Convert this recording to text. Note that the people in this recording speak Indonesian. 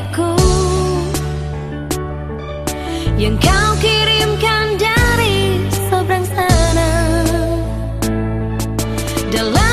diriku yang kau kirimkan dari seberang sana. Dalam